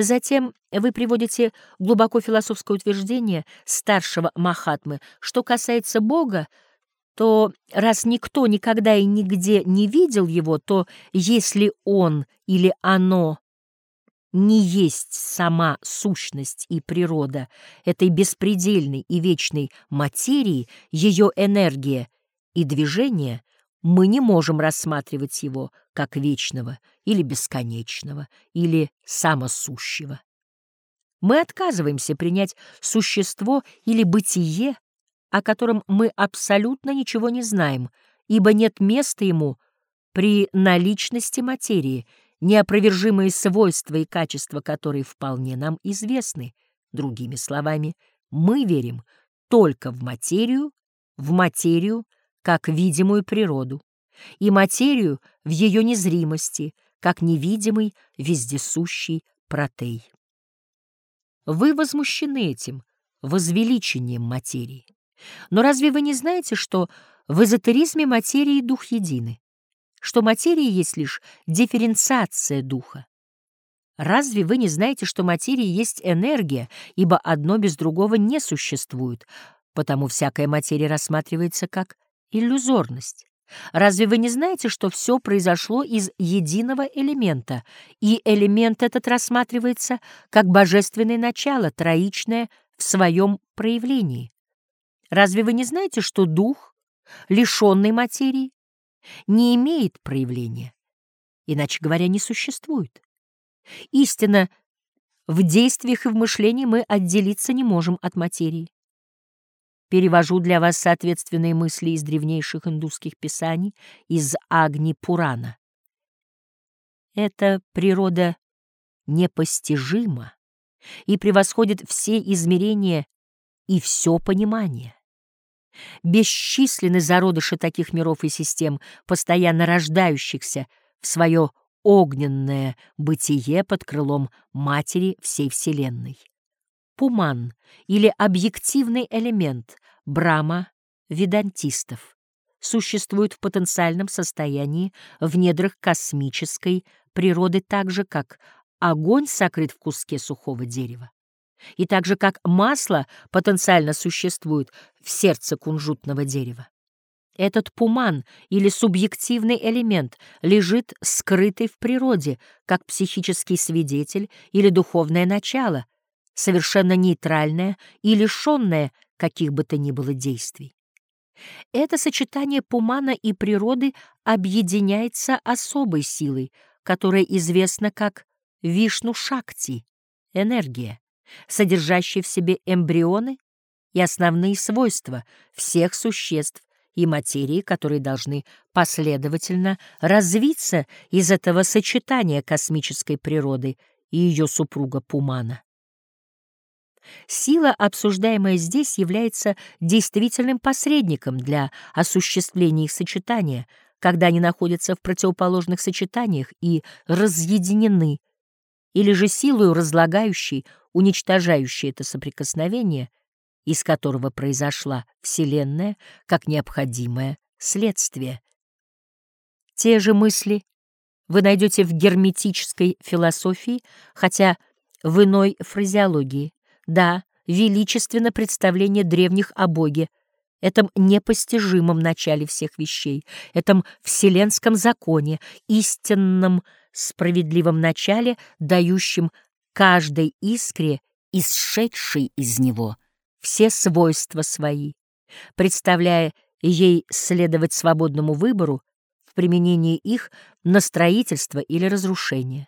Затем вы приводите глубоко философское утверждение старшего Махатмы, что касается Бога, то раз никто никогда и нигде не видел его, то если он или оно не есть сама сущность и природа этой беспредельной и вечной материи, ее энергия и движение, мы не можем рассматривать его как вечного или бесконечного или самосущего. Мы отказываемся принять существо или бытие, о котором мы абсолютно ничего не знаем, ибо нет места ему при наличности материи, неопровержимые свойства и качества которой вполне нам известны. Другими словами, мы верим только в материю, в материю как видимую природу, и материю в ее незримости, как невидимый вездесущий протей. Вы возмущены этим возвеличением материи. Но разве вы не знаете, что в эзотеризме материя и дух едины? Что материя есть лишь дифференциация духа? Разве вы не знаете, что материя есть энергия, ибо одно без другого не существует, потому всякая материя рассматривается как иллюзорность? Разве вы не знаете, что все произошло из единого элемента, и элемент этот рассматривается как божественное начало, троичное в своем проявлении? Разве вы не знаете, что дух, лишенный материи, не имеет проявления, иначе говоря, не существует? Истина, в действиях и в мышлении мы отделиться не можем от материи. Перевожу для вас соответственные мысли из древнейших индусских писаний, из Агни Пурана. Эта природа непостижима и превосходит все измерения и все понимание. Бесчисленны зародыши таких миров и систем, постоянно рождающихся в свое огненное бытие под крылом Матери всей Вселенной. Пуман или объективный элемент Брама ведантистов существует в потенциальном состоянии в недрах космической природы так же, как огонь сокрыт в куске сухого дерева. И так же, как масло потенциально существует в сердце кунжутного дерева. Этот пуман или субъективный элемент лежит скрытый в природе, как психический свидетель или духовное начало, совершенно нейтральное и лишенное каких бы то ни было действий. Это сочетание пумана и природы объединяется особой силой, которая известна как Вишну-Шакти — энергия содержащий в себе эмбрионы и основные свойства всех существ и материи, которые должны последовательно развиться из этого сочетания космической природы и ее супруга Пумана. Сила, обсуждаемая здесь, является действительным посредником для осуществления их сочетания, когда они находятся в противоположных сочетаниях и разъединены, или же силою разлагающей, уничтожающей это соприкосновение, из которого произошла Вселенная как необходимое следствие. Те же мысли вы найдете в герметической философии, хотя в иной фразеологии. Да, величественно представление древних о Боге, этом непостижимом начале всех вещей, этом вселенском законе, истинном справедливом начале, дающем каждой искре, исшедшей из него, все свойства свои, представляя ей следовать свободному выбору в применении их на строительство или разрушение.